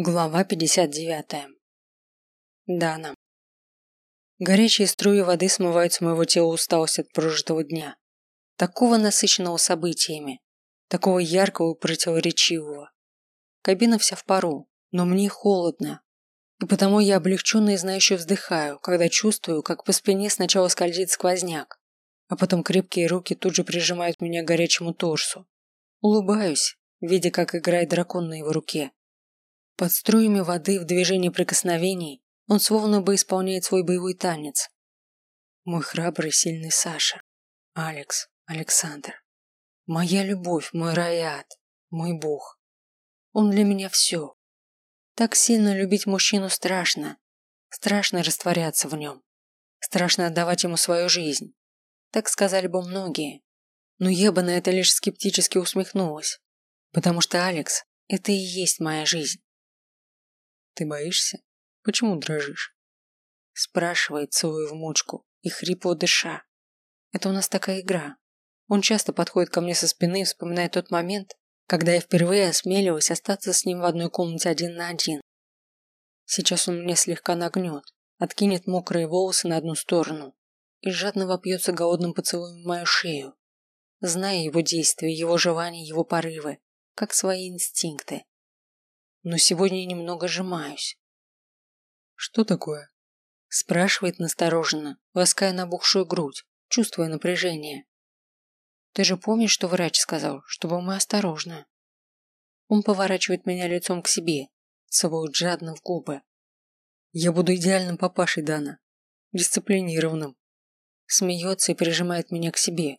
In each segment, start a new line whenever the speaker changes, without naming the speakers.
Глава 59. Дана. Горячие струи воды смывают с моего тела усталость от прожитого дня. Такого насыщенного событиями, такого яркого и противоречивого. Кабина вся в пару, но мне холодно. И потому я облегченно и знающе вздыхаю, когда чувствую, как по спине сначала скользит сквозняк, а потом крепкие руки тут же прижимают меня к горячему торсу. Улыбаюсь, видя, как играет дракон на его руке под струями воды в движении прикосновений он словно бы исполняет свой боевой танец. Мой храбрый, сильный Саша. Алекс, Александр. Моя любовь, мой раят, мой бог. Он для меня все. Так сильно любить мужчину страшно. Страшно растворяться в нем. Страшно отдавать ему свою жизнь. Так сказали бы многие. Но я бы на это лишь скептически усмехнулась. Потому что Алекс – это и есть моя жизнь. Ты боишься? Почему дрожишь? Спрашивает, целую в мочку и хрипло дыша. Это у нас такая игра. Он часто подходит ко мне со спины и вспоминает тот момент, когда я впервые осмелилась остаться с ним в одной комнате один на один. Сейчас он меня слегка нагнет, откинет мокрые волосы на одну сторону и жадно вопьется голодным поцелуем в мою шею, зная его действия, его желания, его порывы, как свои инстинкты но сегодня немного сжимаюсь. Что такое? Спрашивает настороженно, лаская набухшую грудь, чувствуя напряжение. Ты же помнишь, что врач сказал, чтобы мы осторожны? Он поворачивает меня лицом к себе, целует жадно в губы. Я буду идеальным папашей, Дана. Дисциплинированным. Смеется и прижимает меня к себе.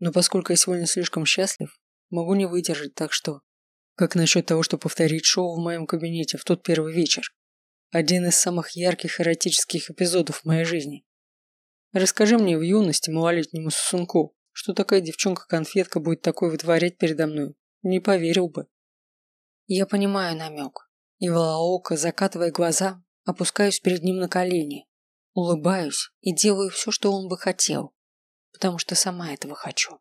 Но поскольку я сегодня слишком счастлив, могу не выдержать, так что как насчет того, чтобы повторить шоу в моем кабинете в тот первый вечер? Один из самых ярких эротических эпизодов в моей жизни. Расскажи мне в юности малолетнему сосунку, что такая девчонка-конфетка будет такое вытворять передо мной. Не поверил бы. Я понимаю намек. И волооко, закатывая глаза, опускаюсь перед ним на колени, улыбаюсь и делаю все, что он бы хотел, потому что сама этого хочу.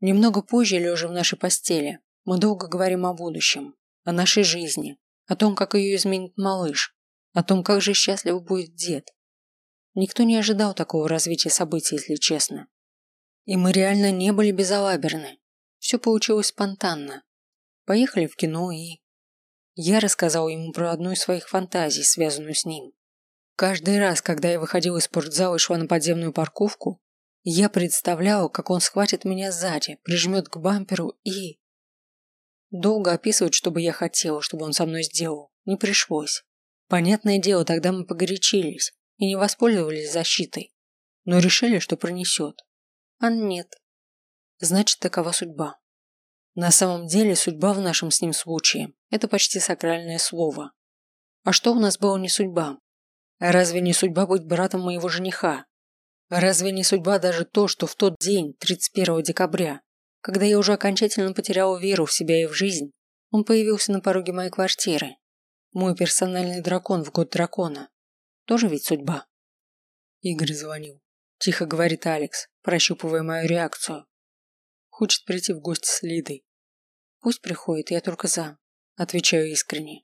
Немного позже, лежа в нашей постели, мы долго говорим о будущем, о нашей жизни, о том, как ее изменит малыш, о том, как же счастлив будет дед. Никто не ожидал такого развития событий, если честно. И мы реально не были безалаберны. Все получилось спонтанно. Поехали в кино и... Я рассказал ему про одну из своих фантазий, связанную с ним. Каждый раз, когда я выходил из спортзала и шла на подземную парковку, я представлял, как он схватит меня сзади, прижмет к бамперу и... Долго описывать, что бы я хотела, чтобы он со мной сделал, не пришлось. Понятное дело, тогда мы погорячились и не воспользовались защитой, но решили, что пронесет. А нет. Значит, такова судьба. На самом деле, судьба в нашем с ним случае – это почти сакральное слово. А что у нас было не судьба? Разве не судьба быть братом моего жениха? Разве не судьба даже то, что в тот день, 31 декабря, когда я уже окончательно потеряла веру в себя и в жизнь, он появился на пороге моей квартиры. Мой персональный дракон в год дракона. Тоже ведь судьба. Игорь звонил. Тихо говорит Алекс, прощупывая мою реакцию. Хочет прийти в гости с Лидой. Пусть приходит, я только за. Отвечаю искренне.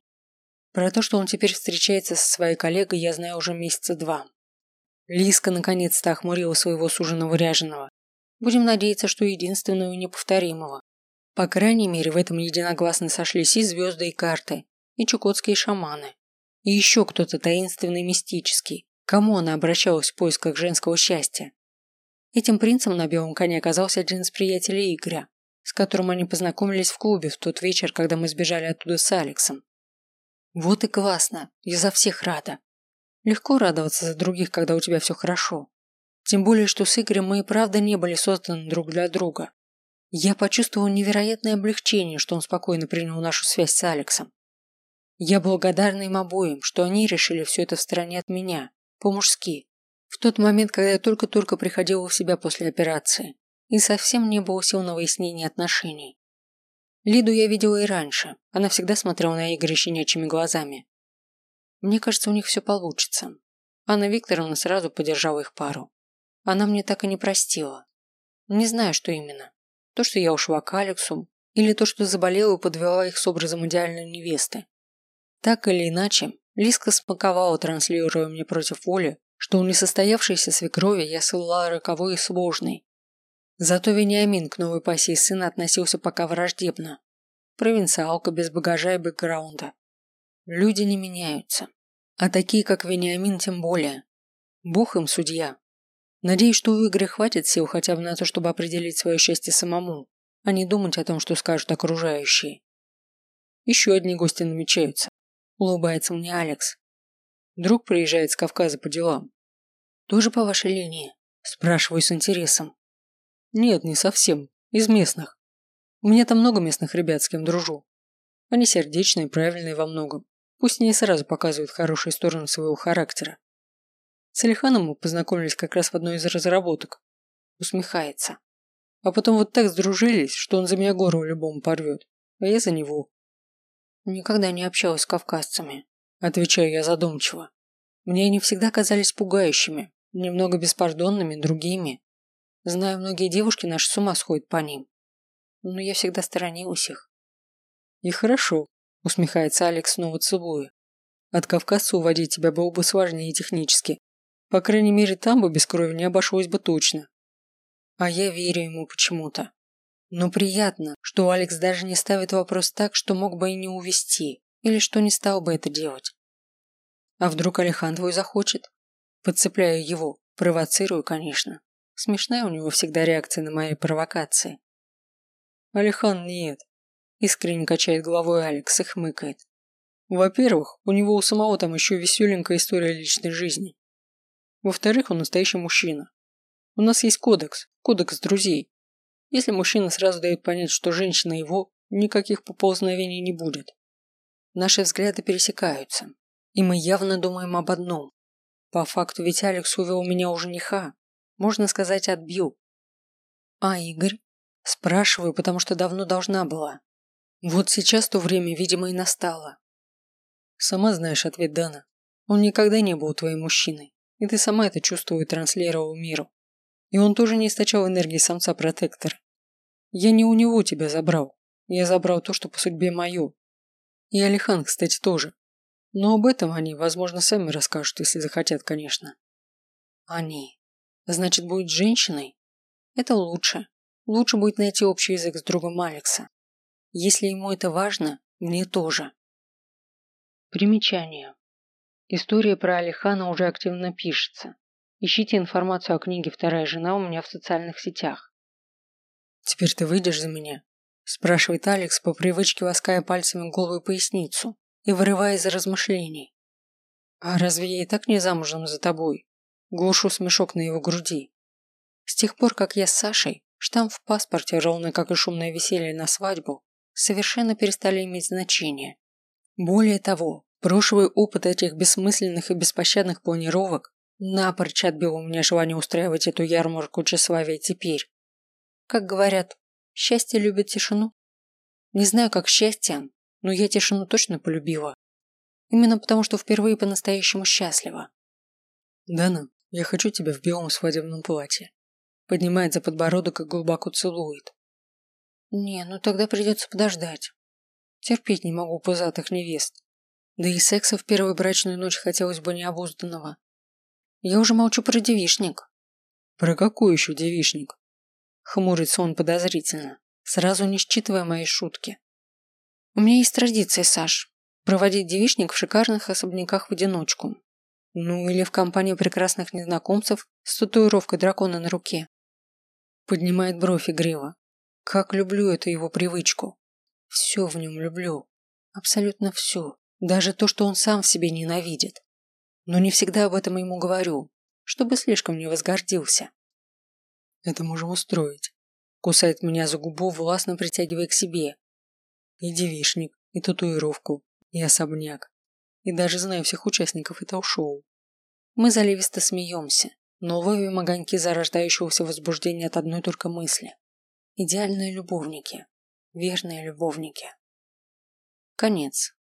Про то, что он теперь встречается со своей коллегой, я знаю уже месяца два. Лиска наконец-то охмурила своего суженого ряженого Будем надеяться, что единственного и неповторимого. По крайней мере, в этом единогласно сошлись и звезды, и карты, и чукотские шаманы. И еще кто-то таинственный мистический, кому она обращалась в поисках женского счастья. Этим принцем на белом коне оказался один из приятелей Игоря, с которым они познакомились в клубе в тот вечер, когда мы сбежали оттуда с Алексом. Вот и классно, я за всех рада. Легко радоваться за других, когда у тебя все хорошо. Тем более, что с Игорем мы и правда не были созданы друг для друга. Я почувствовал невероятное облегчение, что он спокойно принял нашу связь с Алексом. Я благодарна им обоим, что они решили все это в стороне от меня, по-мужски, в тот момент, когда я только-только приходила в себя после операции, и совсем не было сил на выяснение отношений. Лиду я видела и раньше, она всегда смотрела на Игоря щенячьими глазами. Мне кажется, у них все получится. Анна Викторовна сразу поддержала их пару. Она мне так и не простила. Не знаю, что именно. То, что я ушла к Алексу, или то, что заболела и подвела их с образом идеальной невесты. Так или иначе, Лиска смаковала, транслируя мне против воли, что у несостоявшейся свекрови я ссылала роковой и сложный. Зато Вениамин к новой пассии сына относился пока враждебно. Провинциалка без багажа и бэкграунда. Люди не меняются. А такие, как Вениамин, тем более. Бог им судья. Надеюсь, что у Игоря хватит сил хотя бы на то, чтобы определить свое счастье самому, а не думать о том, что скажут окружающие. Еще одни гости намечаются. Улыбается мне Алекс. Друг приезжает с Кавказа по делам. Тоже по вашей линии? Спрашиваю с интересом. Нет, не совсем. Из местных. У меня там много местных ребят, с кем дружу. Они сердечные, правильные во многом. Пусть не сразу показывают хорошие стороны своего характера. С Алиханом мы познакомились как раз в одной из разработок. Усмехается. А потом вот так сдружились, что он за меня гору любому порвет, а я за него. Никогда не общалась с кавказцами, отвечаю я задумчиво. Мне они всегда казались пугающими, немного беспардонными, другими. Знаю, многие девушки наши с ума сходят по ним. Но я всегда сторонилась их. И хорошо, усмехается Алекс, снова целуя. От кавказца уводить тебя было бы сложнее технически, по крайней мере, там бы без крови не обошлось бы точно. А я верю ему почему-то. Но приятно, что Алекс даже не ставит вопрос так, что мог бы и не увести, или что не стал бы это делать. А вдруг Алихан твой захочет? Подцепляю его, провоцирую, конечно. Смешная у него всегда реакция на мои провокации. Алихан нет. Искренне качает головой Алекс и хмыкает. Во-первых, у него у самого там еще веселенькая история личной жизни. Во-вторых, он настоящий мужчина. У нас есть кодекс, кодекс друзей. Если мужчина сразу дает понять, что женщина его, никаких поползновений не будет. Наши взгляды пересекаются, и мы явно думаем об одном. По факту ведь Алекс увел меня у жениха, можно сказать, отбил. А Игорь? Спрашиваю, потому что давно должна была. Вот сейчас то время, видимо, и настало. Сама знаешь ответ Дана. Он никогда не был твоим мужчиной. И ты сама это чувствовала и транслировала миру. И он тоже не источал энергии самца-протектора. Я не у него тебя забрал. Я забрал то, что по судьбе мое. И Алихан, кстати, тоже. Но об этом они, возможно, сами расскажут, если захотят, конечно. Они. Значит, будет женщиной? Это лучше. Лучше будет найти общий язык с другом Алекса. Если ему это важно, мне тоже. Примечание. История про Алихана уже активно пишется. Ищите информацию о книге «Вторая жена» у меня в социальных сетях. «Теперь ты выйдешь за меня?» – спрашивает Алекс, по привычке лаская пальцами голую поясницу и вырывая из размышлений. «А разве я и так не замужем за тобой?» Глушу смешок на его груди. С тех пор, как я с Сашей, штамп в паспорте, ровно как и шумное веселье на свадьбу, совершенно перестали иметь значение. Более того, Прошлый опыт этих бессмысленных и беспощадных планировок напрочь отбил у меня желание устраивать эту ярмарку тщеславия теперь. Как говорят, счастье любит тишину. Не знаю, как счастье, но я тишину точно полюбила. Именно потому, что впервые по-настоящему счастлива. Дана, я хочу тебя в белом свадебном платье. Поднимает за подбородок и глубоко целует. Не, ну тогда придется подождать. Терпеть не могу пузатых невест. Да и секса в первую брачную ночь хотелось бы необузданного. Я уже молчу про девишник. Про какой еще девишник? Хмурится он подозрительно, сразу не считывая мои шутки. У меня есть традиция, Саш, проводить девишник в шикарных особняках в одиночку. Ну или в компании прекрасных незнакомцев с татуировкой дракона на руке. Поднимает бровь игриво. Как люблю эту его привычку. Все в нем люблю. Абсолютно все. Даже то, что он сам в себе ненавидит. Но не всегда об этом ему говорю, чтобы слишком не возгордился. Это можем устроить. Кусает меня за губу, властно притягивая к себе. И девишник, и татуировку, и особняк. И даже знаю всех участников этого шоу. Мы заливисто смеемся, но ловим огоньки зарождающегося возбуждения от одной только мысли. Идеальные любовники. Верные любовники. Конец.